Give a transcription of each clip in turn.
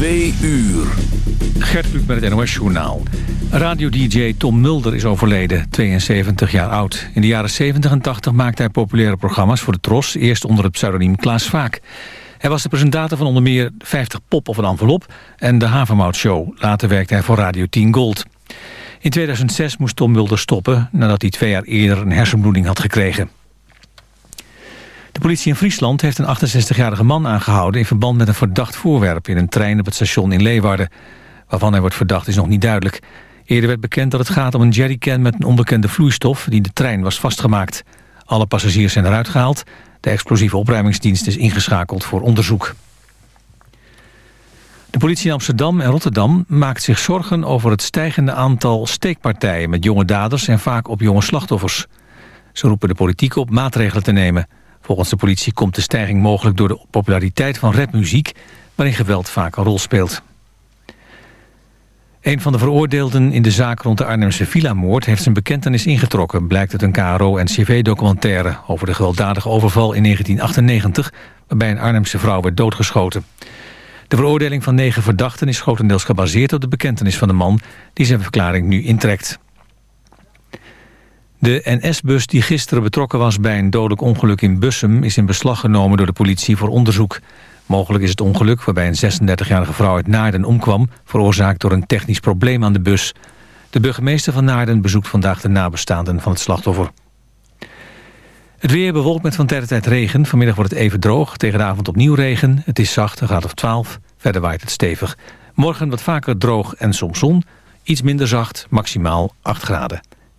Twee uur. Gert Kluk met het NOS Journaal. Radio-dj Tom Mulder is overleden, 72 jaar oud. In de jaren 70 en 80 maakte hij populaire programma's voor de Tros... eerst onder het pseudoniem Klaas Vaak. Hij was de presentator van onder meer 50 Pop of een envelop... en de Havermout Show. Later werkte hij voor Radio 10 Gold. In 2006 moest Tom Mulder stoppen... nadat hij twee jaar eerder een hersenbloeding had gekregen. De politie in Friesland heeft een 68-jarige man aangehouden... in verband met een verdacht voorwerp in een trein op het station in Leeuwarden. Waarvan hij wordt verdacht is nog niet duidelijk. Eerder werd bekend dat het gaat om een jerrycan met een onbekende vloeistof... die de trein was vastgemaakt. Alle passagiers zijn eruit gehaald. De explosieve opruimingsdienst is ingeschakeld voor onderzoek. De politie in Amsterdam en Rotterdam maakt zich zorgen over het stijgende aantal steekpartijen met jonge daders en vaak op jonge slachtoffers. Ze roepen de politiek op maatregelen te nemen. Volgens de politie komt de stijging mogelijk door de populariteit van rapmuziek... waarin geweld vaak een rol speelt. Een van de veroordeelden in de zaak rond de Arnhemse villa-moord... heeft zijn bekentenis ingetrokken, blijkt uit een KRO-NCV-documentaire... over de gewelddadige overval in 1998... waarbij een Arnhemse vrouw werd doodgeschoten. De veroordeling van negen verdachten is grotendeels gebaseerd op de bekentenis van de man... die zijn verklaring nu intrekt. De NS-bus die gisteren betrokken was bij een dodelijk ongeluk in Bussum... is in beslag genomen door de politie voor onderzoek. Mogelijk is het ongeluk waarbij een 36-jarige vrouw uit Naarden omkwam... veroorzaakt door een technisch probleem aan de bus. De burgemeester van Naarden bezoekt vandaag de nabestaanden van het slachtoffer. Het weer bewolkt met van tijd tot tijd regen. Vanmiddag wordt het even droog. Tegen de avond opnieuw regen. Het is zacht, een graad of 12. Verder waait het stevig. Morgen wat vaker droog en soms zon. Iets minder zacht, maximaal 8 graden.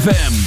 ZFM.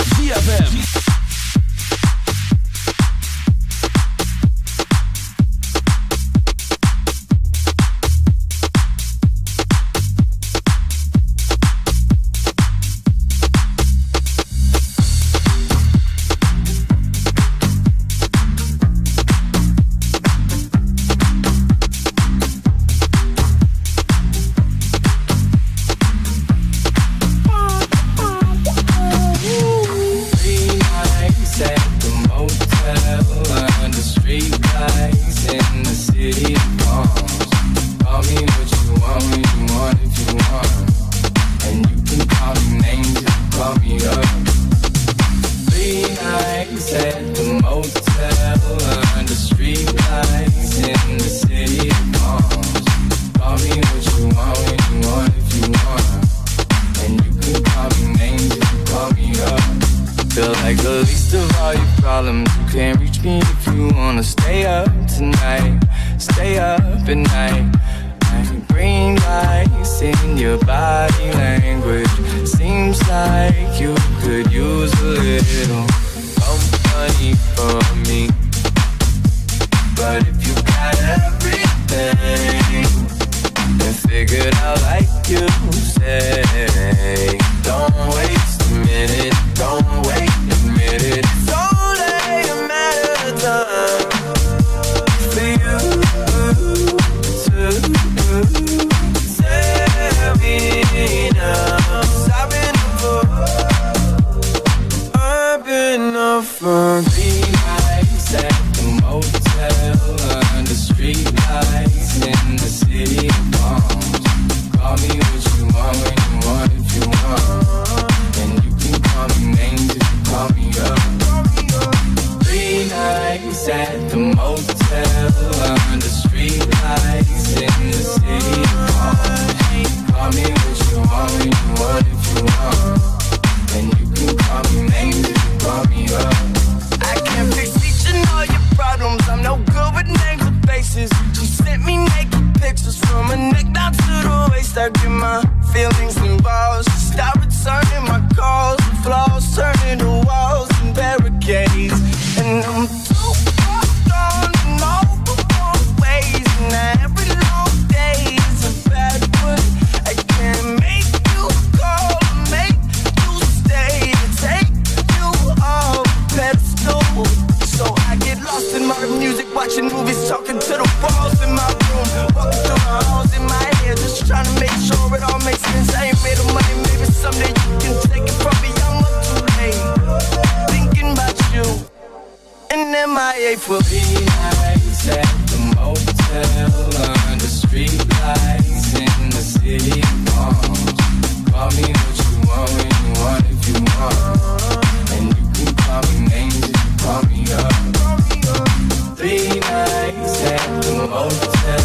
Under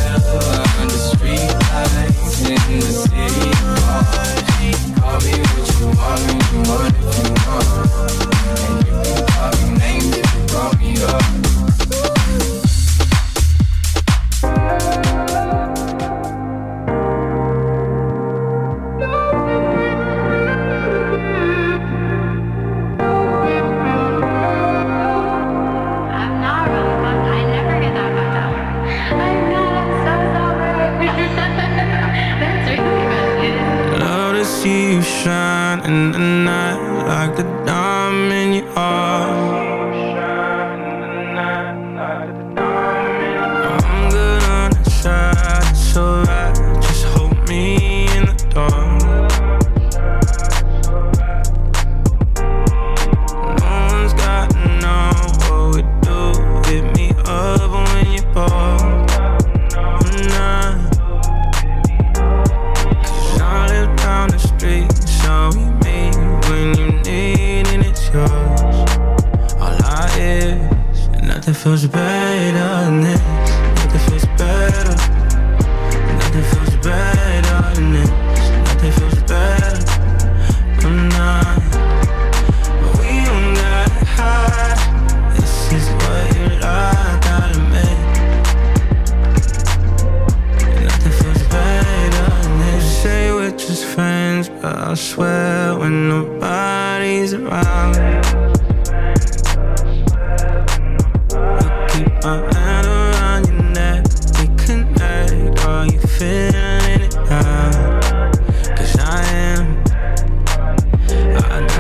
under streetlights in the city.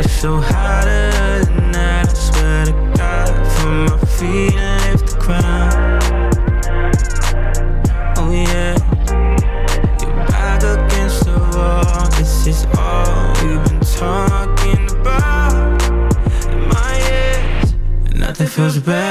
So hotter than that, I swear to God. From my feet and lift the crown, Oh yeah, you're back against the wall. This is all we've been talking about. In my ears, nothing feels better.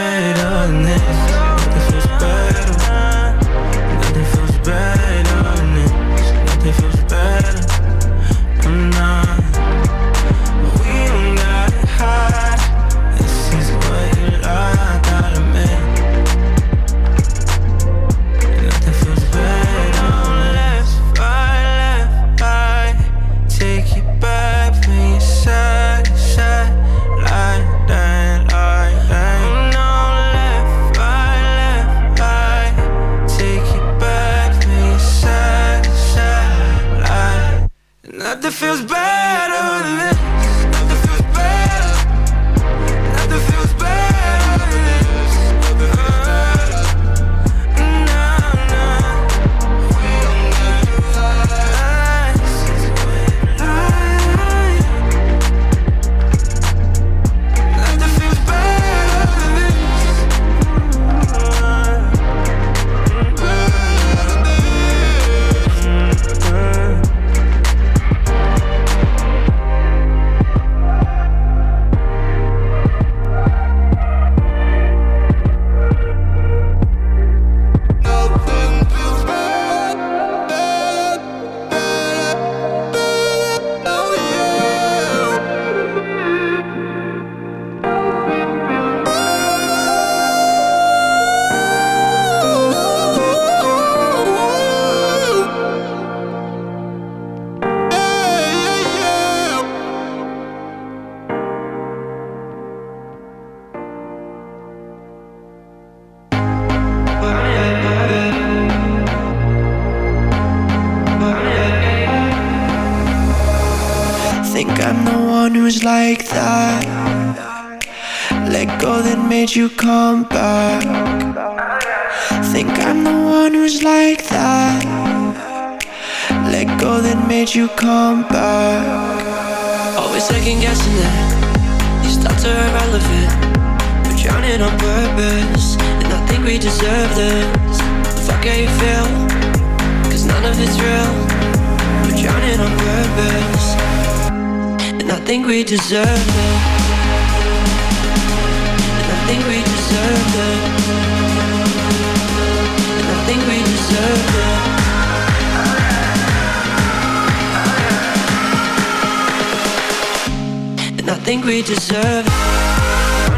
Are irrelevant. We're drowning on purpose. And I think we deserve this. Fuck how you feel. Cause none of it's real. We're drowning on purpose. And I think we deserve it. And I think we deserve it. And I think we deserve it. And I think we deserve it.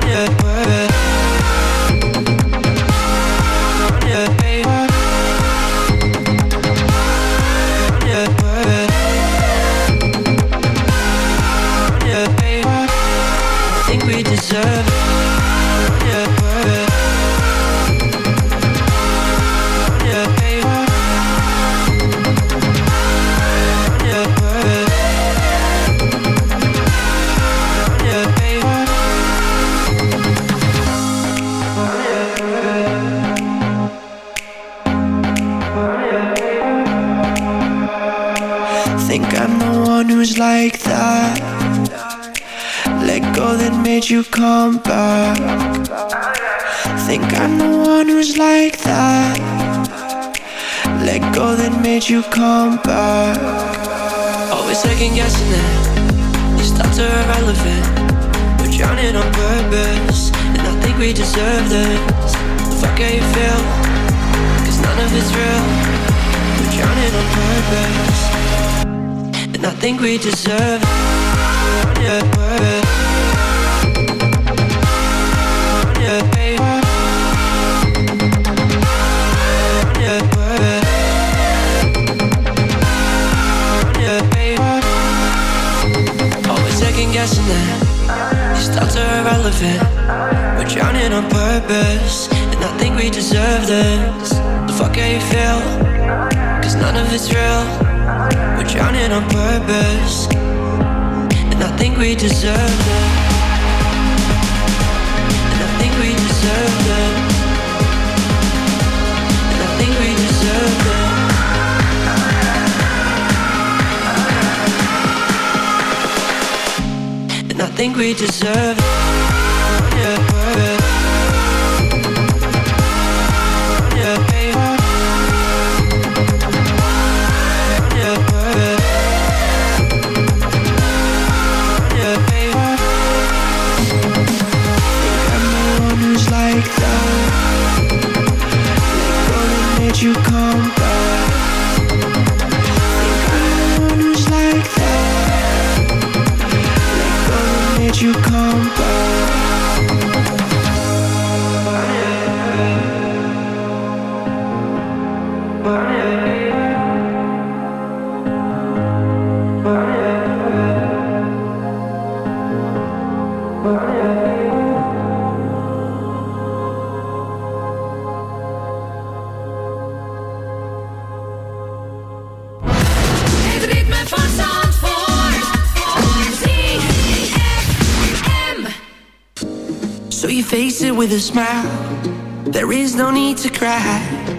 Yeah, Let go that made you come back. Think I'm the one who's like that. Let go that made you come back. Always second guessing it. These thoughts are irrelevant. We're drowning on purpose. And I think we deserve this. Fuck how you feel. Cause none of it's real. We're drowning on purpose. And I think we deserve it. Yeah, irrelevant. We're drowning on purpose, and I think we deserve this. The fuck how you feel, cause none of it's real. We're drowning on purpose, and I think we deserve it. And I think we deserve it. And I think we deserve it. And I think we deserve it. With a smile. There is no need to cry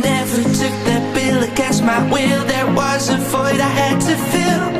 Never took that bill against my will. There was a void I had to fill.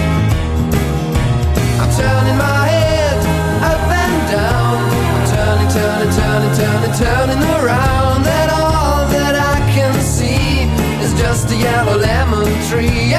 Turning, turning, turning, turning around, and all that I can see is just a yellow lemon tree.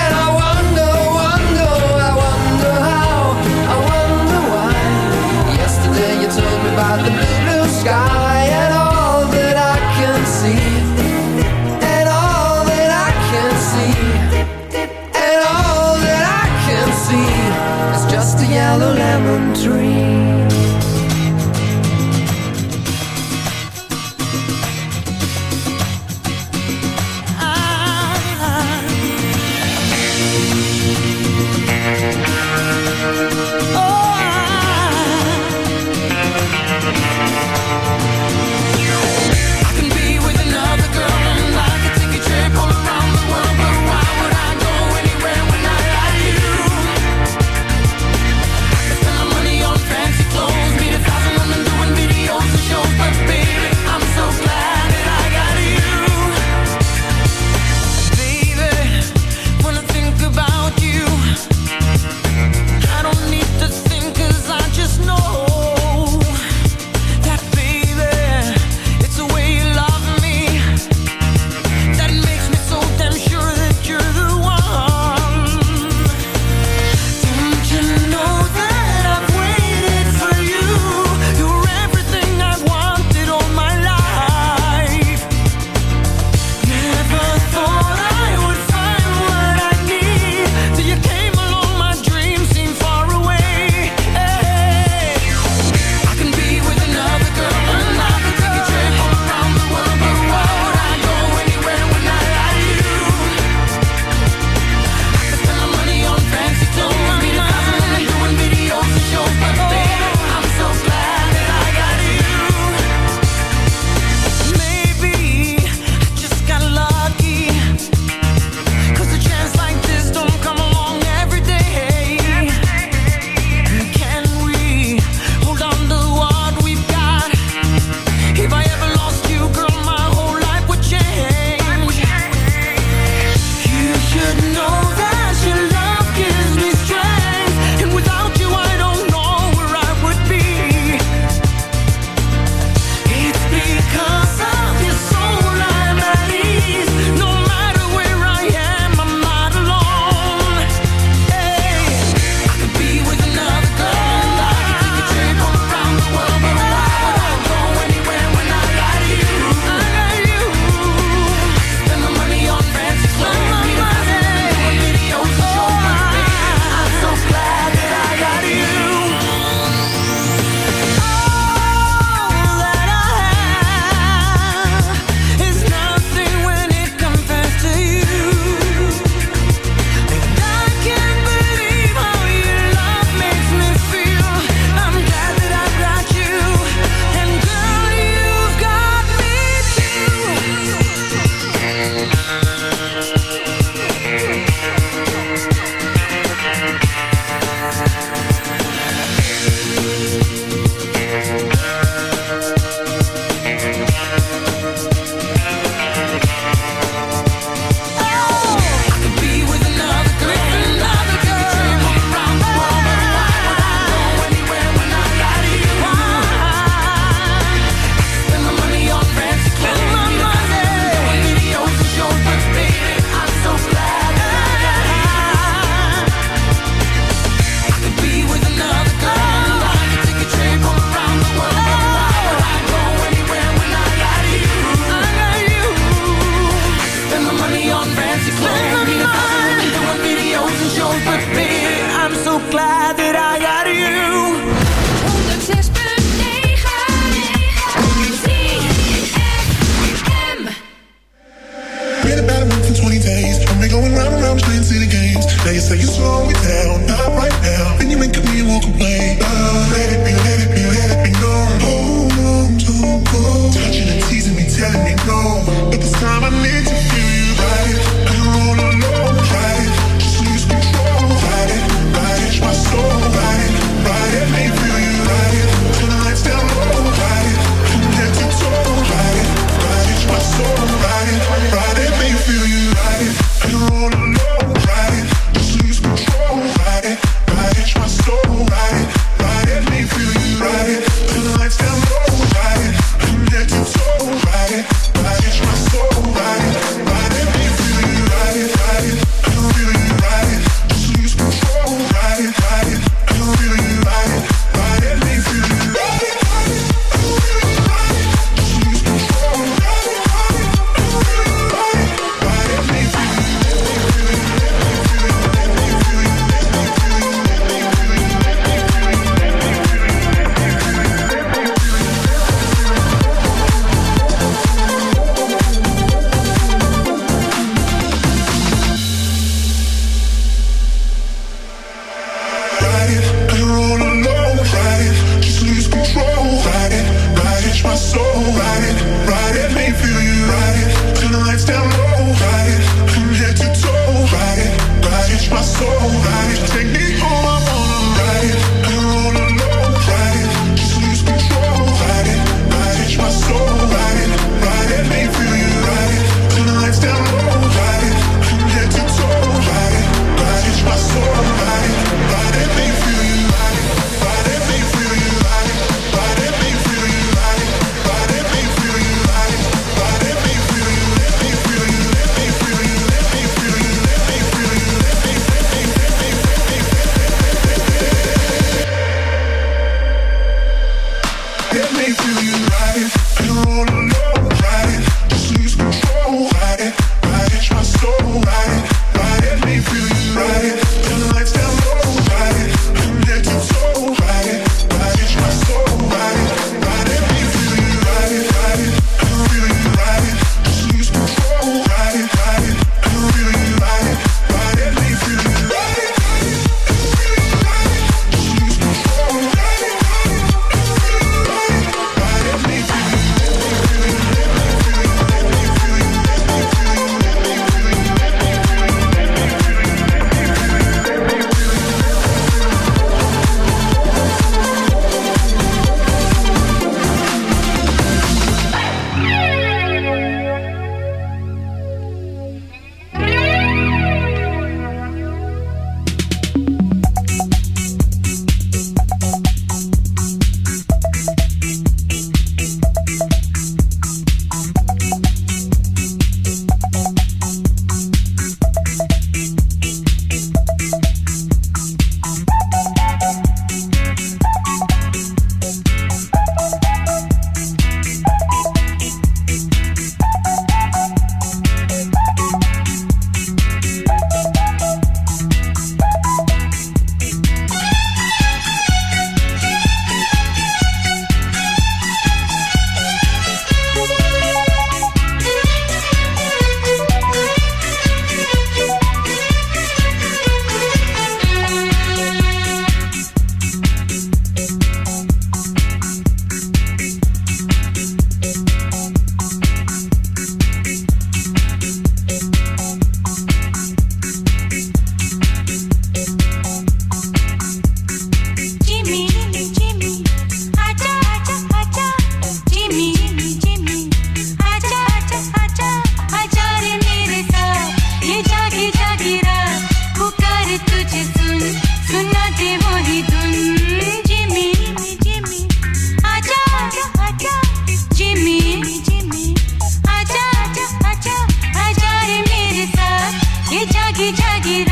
geldi geldi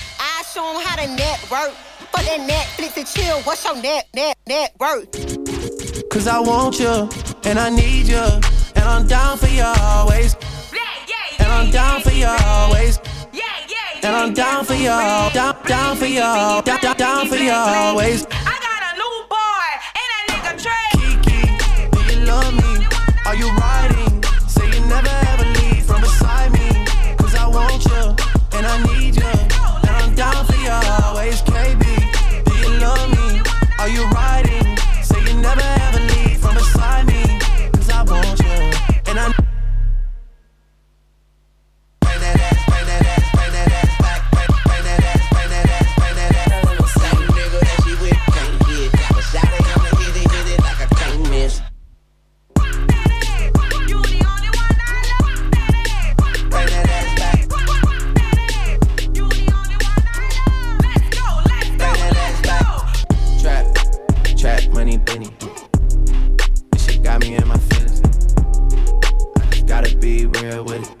I show 'em how to network. For that Netflix and chill, what's your net, net, net worth? Cause I want you, and I need you. And I'm down for you always. And I'm down for you always. And I'm down for you, down, down for you, down, down, down for you always. With it.